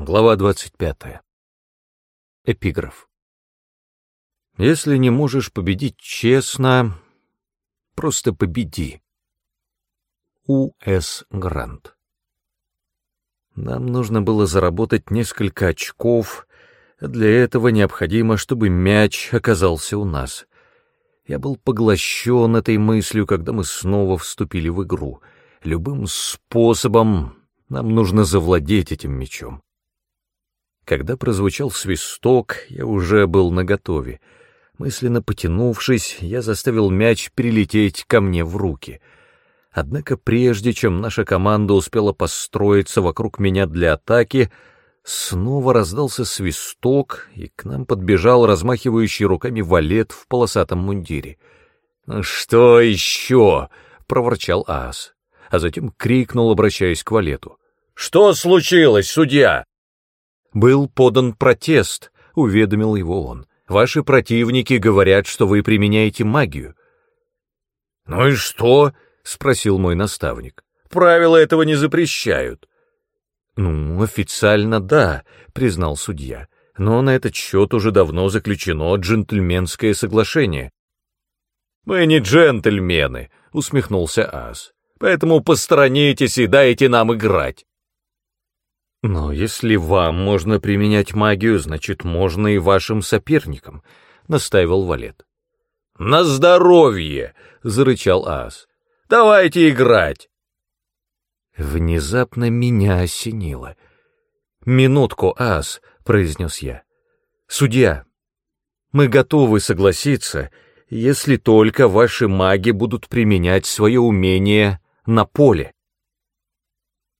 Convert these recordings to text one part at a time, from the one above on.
Глава 25. Эпиграф. Если не можешь победить честно, просто победи. У. С. Грант. Нам нужно было заработать несколько очков, для этого необходимо, чтобы мяч оказался у нас. Я был поглощен этой мыслью, когда мы снова вступили в игру. Любым способом нам нужно завладеть этим мячом. Когда прозвучал свисток, я уже был наготове. Мысленно потянувшись, я заставил мяч прилететь ко мне в руки. Однако прежде чем наша команда успела построиться вокруг меня для атаки, снова раздался свисток, и к нам подбежал размахивающий руками валет в полосатом мундире. «Что еще?» — проворчал Аас, а затем крикнул, обращаясь к валету. «Что случилось, судья?» «Был подан протест», — уведомил его он. «Ваши противники говорят, что вы применяете магию». «Ну и что?» — спросил мой наставник. «Правила этого не запрещают». «Ну, официально да», — признал судья. «Но на этот счет уже давно заключено джентльменское соглашение». «Мы не джентльмены», — усмехнулся Ас. «Поэтому посторонитесь и дайте нам играть». Но если вам можно применять магию, значит, можно и вашим соперникам, — настаивал Валет. «На здоровье!» — зарычал Ас. «Давайте играть!» Внезапно меня осенило. «Минутку, Ас», — произнес я. «Судья, мы готовы согласиться, если только ваши маги будут применять свое умение на поле».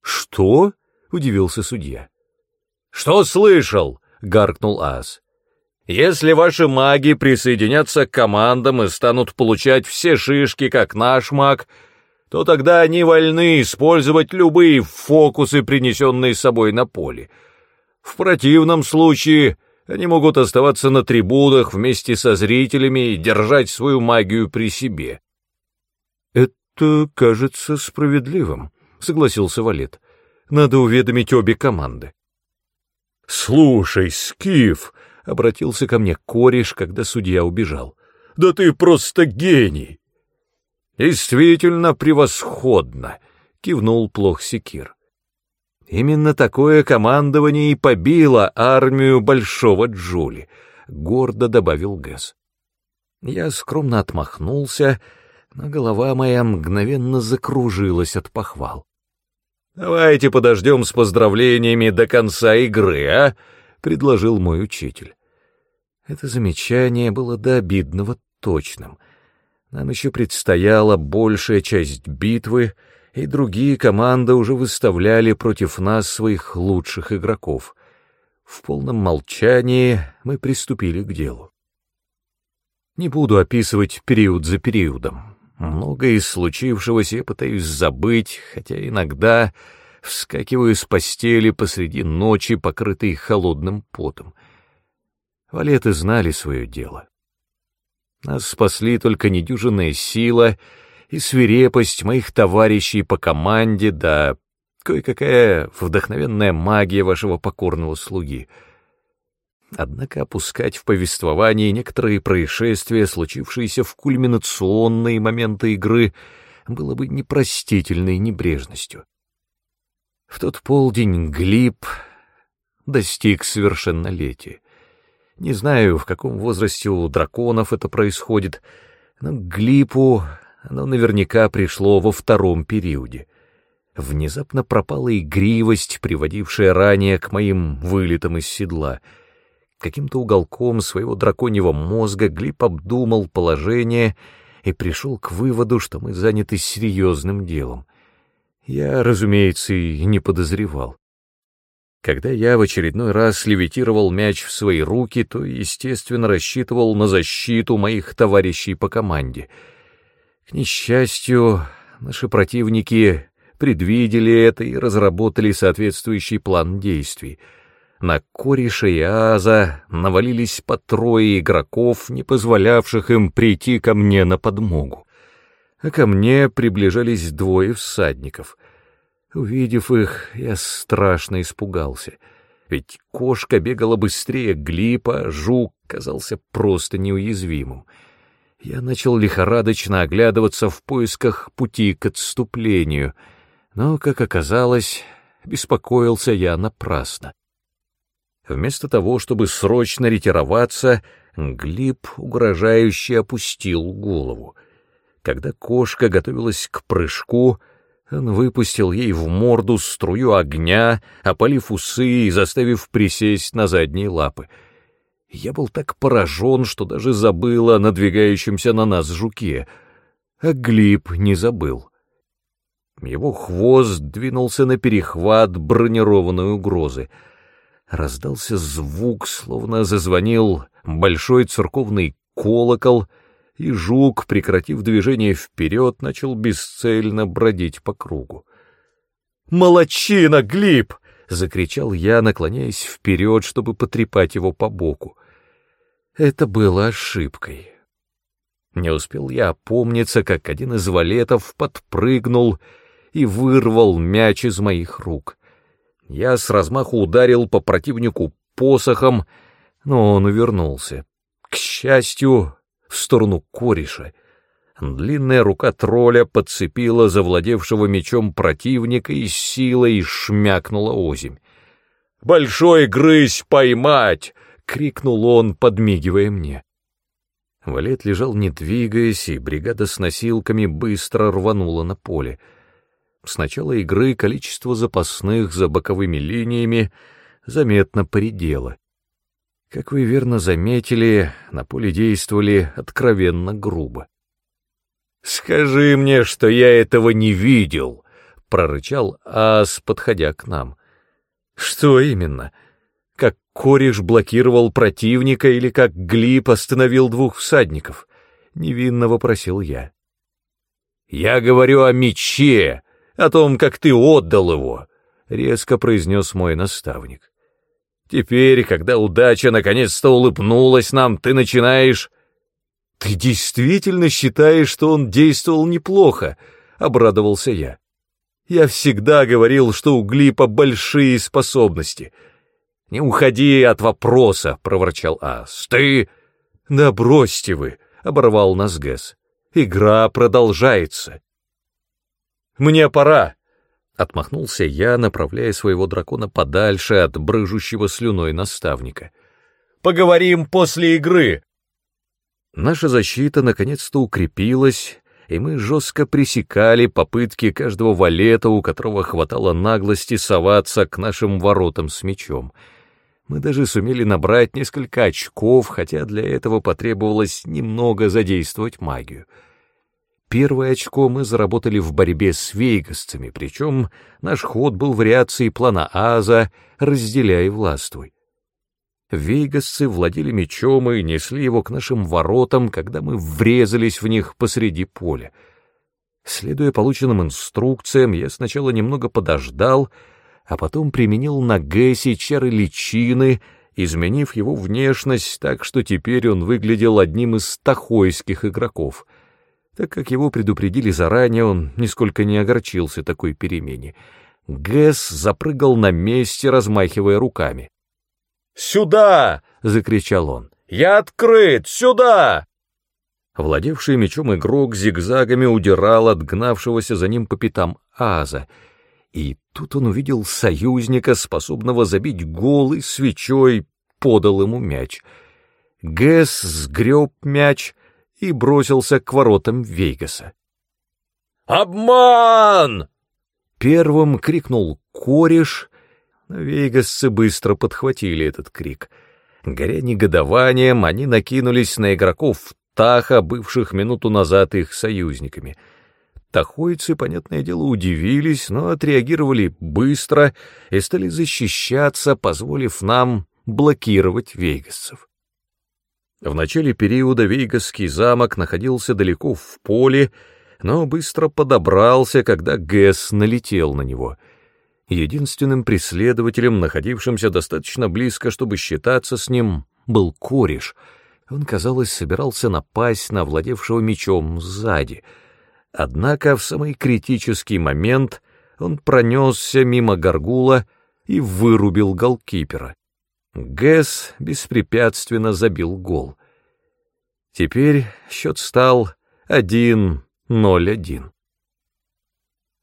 «Что?» — удивился судья. «Что слышал?» — гаркнул Ас. «Если ваши маги присоединятся к командам и станут получать все шишки, как наш маг, то тогда они вольны использовать любые фокусы, принесенные с собой на поле. В противном случае они могут оставаться на трибунах вместе со зрителями и держать свою магию при себе». «Это кажется справедливым», — согласился Валет. Надо уведомить обе команды. «Слушай, Скиф!» — обратился ко мне кореш, когда судья убежал. «Да ты просто гений!» «Действительно превосходно!» — кивнул плох Секир. «Именно такое командование и побило армию Большого Джули», — гордо добавил Гэс. Я скромно отмахнулся, но голова моя мгновенно закружилась от похвал. «Давайте подождем с поздравлениями до конца игры, а?» — предложил мой учитель. Это замечание было до обидного точным. Нам еще предстояла большая часть битвы, и другие команды уже выставляли против нас своих лучших игроков. В полном молчании мы приступили к делу. Не буду описывать период за периодом. Многое из случившегося я пытаюсь забыть, хотя иногда вскакиваю с постели посреди ночи, покрытой холодным потом. Валеты знали свое дело. Нас спасли только недюжинная сила и свирепость моих товарищей по команде, да кое-какая вдохновенная магия вашего покорного слуги — Однако опускать в повествовании некоторые происшествия, случившиеся в кульминационные моменты игры, было бы непростительной небрежностью. В тот полдень Глиб достиг совершеннолетия. Не знаю, в каком возрасте у драконов это происходит, но Глипу оно наверняка пришло во втором периоде. Внезапно пропала игривость, приводившая ранее к моим вылетам из седла — Каким-то уголком своего драконьего мозга Глип обдумал положение и пришел к выводу, что мы заняты серьезным делом. Я, разумеется, и не подозревал. Когда я в очередной раз левитировал мяч в свои руки, то, естественно, рассчитывал на защиту моих товарищей по команде. К несчастью, наши противники предвидели это и разработали соответствующий план действий — на Кориша и Аза навалились по трое игроков, не позволявших им прийти ко мне на подмогу. А ко мне приближались двое всадников. Увидев их, я страшно испугался. ведь кошка бегала быстрее глипа, жук казался просто неуязвимым. Я начал лихорадочно оглядываться в поисках пути к отступлению, но, как оказалось, беспокоился я напрасно. Вместо того, чтобы срочно ретироваться, Глиб угрожающе опустил голову. Когда кошка готовилась к прыжку, он выпустил ей в морду струю огня, опалив усы и заставив присесть на задние лапы. Я был так поражен, что даже забыл о надвигающемся на нас жуке, а Глиб не забыл. Его хвост двинулся на перехват бронированной угрозы. Раздался звук, словно зазвонил большой церковный колокол, и жук, прекратив движение вперед, начал бесцельно бродить по кругу. «Молодчина, Глиб!» — закричал я, наклоняясь вперед, чтобы потрепать его по боку. Это было ошибкой. Не успел я опомниться, как один из валетов подпрыгнул и вырвал мяч из моих рук. Я с размаху ударил по противнику посохом, но он увернулся. К счастью, в сторону кореша. Длинная рука тролля подцепила завладевшего мечом противника и силой шмякнула озимь. «Большой грызь поймать!» — крикнул он, подмигивая мне. Валет лежал не двигаясь, и бригада с носилками быстро рванула на поле. С начала игры количество запасных за боковыми линиями заметно поредело. Как вы верно заметили, на поле действовали откровенно грубо. «Скажи мне, что я этого не видел!» — прорычал Ас, подходя к нам. «Что именно? Как кореш блокировал противника или как Глип остановил двух всадников?» — невинно вопросил я. «Я говорю о мече, о том, как ты отдал его», — резко произнес мой наставник. Теперь, когда удача наконец-то улыбнулась нам, ты начинаешь... Ты действительно считаешь, что он действовал неплохо? Обрадовался я. Я всегда говорил, что у Глипа большие способности. Не уходи от вопроса, проворчал Ас. Ты... Да бросьте вы, оборвал нас Гэс. Игра продолжается. Мне пора, Отмахнулся я, направляя своего дракона подальше от брыжущего слюной наставника. «Поговорим после игры!» Наша защита наконец-то укрепилась, и мы жестко пресекали попытки каждого валета, у которого хватало наглости соваться к нашим воротам с мечом. Мы даже сумели набрать несколько очков, хотя для этого потребовалось немного задействовать магию — Первое очко мы заработали в борьбе с вейгасцами, причем наш ход был вариацией плана Аза «разделяй властвуй». Вейгасцы владели мечом и несли его к нашим воротам, когда мы врезались в них посреди поля. Следуя полученным инструкциям, я сначала немного подождал, а потом применил на Гэси чары личины, изменив его внешность так, что теперь он выглядел одним из тахойских игроков — так как его предупредили заранее, он нисколько не огорчился такой перемене. Гэс запрыгал на месте, размахивая руками. «Сюда!» — закричал он. «Я открыт! Сюда!» Владевший мечом игрок зигзагами удирал от гнавшегося за ним по пятам Аза, и тут он увидел союзника, способного забить гол и свечой подал ему мяч. Гэс сгреб мяч, и бросился к воротам Вейгаса. «Обман!» Первым крикнул кореш, но вейгасцы быстро подхватили этот крик. Горя негодованием, они накинулись на игроков Таха, бывших минуту назад их союзниками. Тахойцы, понятное дело, удивились, но отреагировали быстро и стали защищаться, позволив нам блокировать вейгасцев. В начале периода Вейгасский замок находился далеко в поле, но быстро подобрался, когда Гэс налетел на него. Единственным преследователем, находившимся достаточно близко, чтобы считаться с ним, был кореш. Он, казалось, собирался напасть на владевшего мечом сзади. Однако в самый критический момент он пронесся мимо горгула и вырубил голкипера. Гэс беспрепятственно забил гол. Теперь счет стал 1-0-1.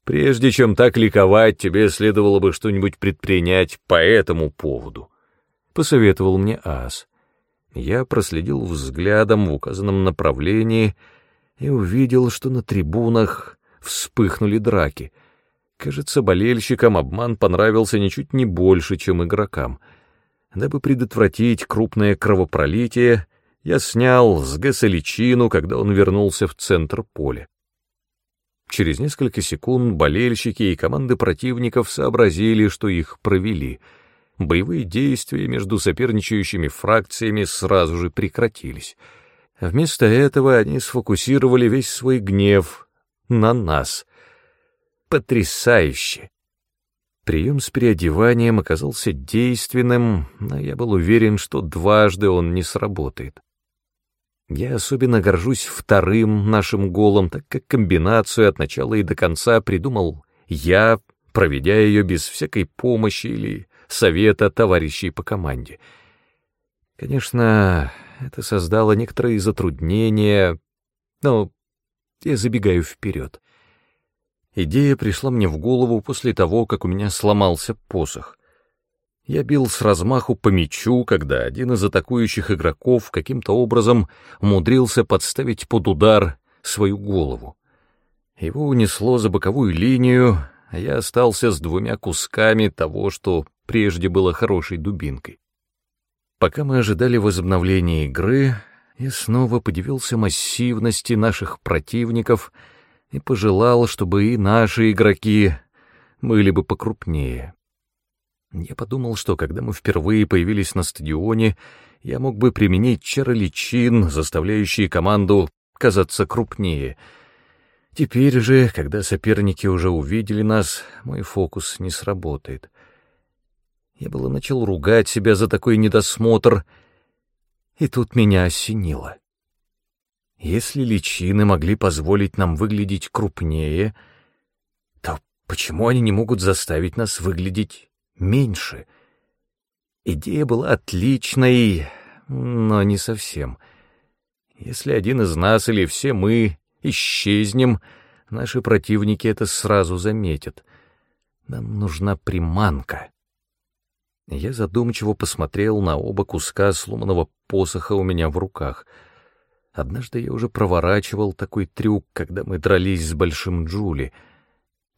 Прежде чем так ликовать, тебе следовало бы что-нибудь предпринять по этому поводу, — посоветовал мне Ас. Я проследил взглядом в указанном направлении и увидел, что на трибунах вспыхнули драки. Кажется, болельщикам обман понравился ничуть не больше, чем игрокам. Дабы предотвратить крупное кровопролитие, я снял с Гэса личину, когда он вернулся в центр поля. Через несколько секунд болельщики и команды противников сообразили, что их провели. Боевые действия между соперничающими фракциями сразу же прекратились. Вместо этого они сфокусировали весь свой гнев на нас. Потрясающе! Прием с переодеванием оказался действенным, но я был уверен, что дважды он не сработает. Я особенно горжусь вторым нашим голом, так как комбинацию от начала и до конца придумал я, проведя ее без всякой помощи или совета товарищей по команде. Конечно, это создало некоторые затруднения, но я забегаю вперед. Идея пришла мне в голову после того, как у меня сломался посох. Я бил с размаху по мячу, когда один из атакующих игроков каким-то образом умудрился подставить под удар свою голову. Его унесло за боковую линию, а я остался с двумя кусками того, что прежде было хорошей дубинкой. Пока мы ожидали возобновления игры, я снова подивился массивности наших противников и пожелал, чтобы и наши игроки были бы покрупнее. Я подумал, что когда мы впервые появились на стадионе, я мог бы применить чароличин, заставляющий команду казаться крупнее. Теперь же, когда соперники уже увидели нас, мой фокус не сработает. Я было начал ругать себя за такой недосмотр, и тут меня осенило. Если личины могли позволить нам выглядеть крупнее, то почему они не могут заставить нас выглядеть меньше. Идея была отличной, но не совсем. Если один из нас или все мы исчезнем, наши противники это сразу заметят. Нам нужна приманка. Я задумчиво посмотрел на оба куска сломанного посоха у меня в руках. Однажды я уже проворачивал такой трюк, когда мы дрались с Большим Джули.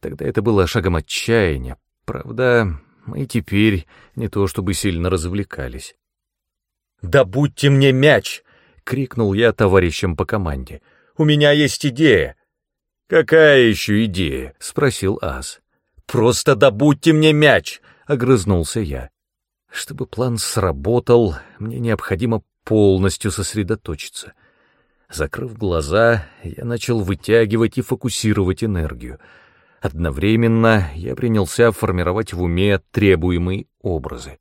Тогда это было шагом отчаяния. Правда, мы теперь не то чтобы сильно развлекались. «Да будьте мне мяч!» — крикнул я товарищам по команде. «У меня есть идея!» «Какая еще идея?» — спросил Ас. «Просто добудьте мне мяч!» — огрызнулся я. Чтобы план сработал, мне необходимо полностью сосредоточиться. Закрыв глаза, я начал вытягивать и фокусировать энергию — Одновременно я принялся формировать в уме требуемые образы.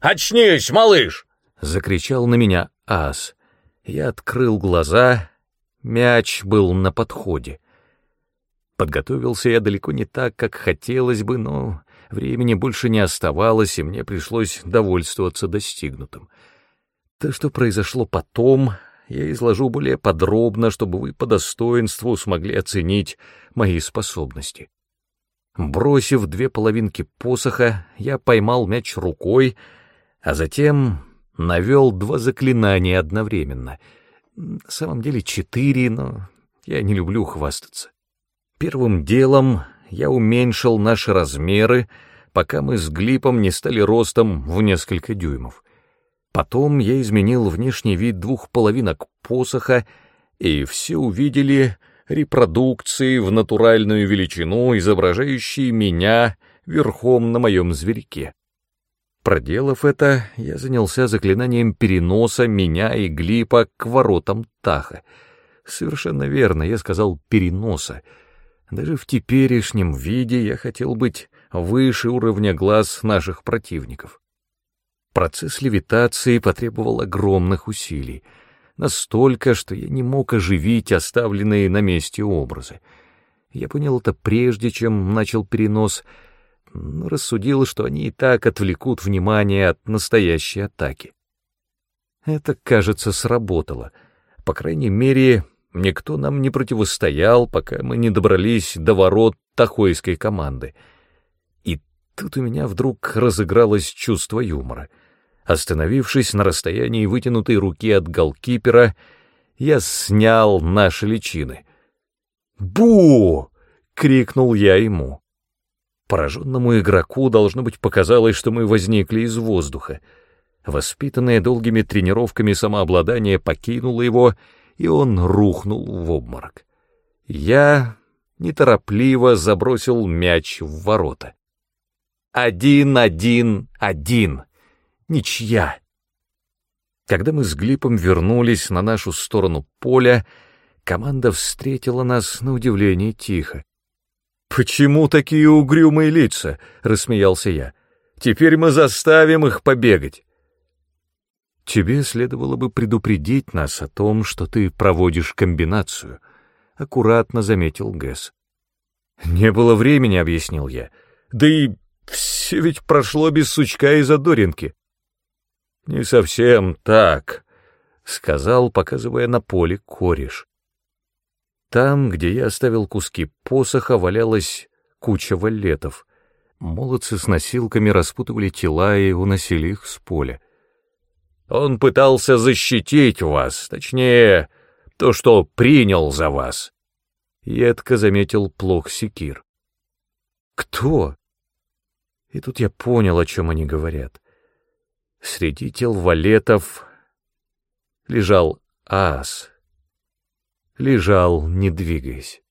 «Очнись, малыш!» — закричал на меня ас. Я открыл глаза, мяч был на подходе. Подготовился я далеко не так, как хотелось бы, но времени больше не оставалось, и мне пришлось довольствоваться достигнутым. То, что произошло потом, я изложу более подробно, чтобы вы по достоинству смогли оценить мои способности. Бросив две половинки посоха, я поймал мяч рукой, а затем навел два заклинания одновременно. На самом деле четыре, но я не люблю хвастаться. Первым делом я уменьшил наши размеры, пока мы с Глипом не стали ростом в несколько дюймов. Потом я изменил внешний вид двух половинок посоха, и все увидели репродукции в натуральную величину, изображающие меня верхом на моем зверьке. Проделав это, я занялся заклинанием переноса меня и Глипа к воротам Таха. Совершенно верно, я сказал «переноса». Даже в теперешнем виде я хотел быть выше уровня глаз наших противников. Процесс левитации потребовал огромных усилий, настолько, что я не мог оживить оставленные на месте образы. Я понял это прежде, чем начал перенос, но рассудил, что они и так отвлекут внимание от настоящей атаки. Это, кажется, сработало. По крайней мере, никто нам не противостоял, пока мы не добрались до ворот тахойской команды. И тут у меня вдруг разыгралось чувство юмора. Остановившись на расстоянии вытянутой руки от голкипера, я снял наши личины. «Бу!» — крикнул я ему. Пораженному игроку, должно быть, показалось, что мы возникли из воздуха. Воспитанное долгими тренировками самообладание покинуло его, и он рухнул в обморок. Я неторопливо забросил мяч в ворота. Один, один, один. Ничья. Когда мы с Глипом вернулись на нашу сторону поля, команда встретила нас на удивление тихо. «Почему такие угрюмые лица?» — рассмеялся я. «Теперь мы заставим их побегать». «Тебе следовало бы предупредить нас о том, что ты проводишь комбинацию», — аккуратно заметил Гэс. «Не было времени», — объяснил я. «Да и все ведь прошло без сучка и задоринки». «Не совсем так», — сказал, показывая на поле кореш. Там, где я оставил куски посоха, валялась куча валетов. Молодцы с носилками распутывали тела и уносили их с поля. Он пытался защитить вас, точнее, то, что принял за вас. Едко заметил плох секир. Кто? И тут я понял, о чем они говорят. Среди тел валетов лежал ас, лежал, не двигаясь.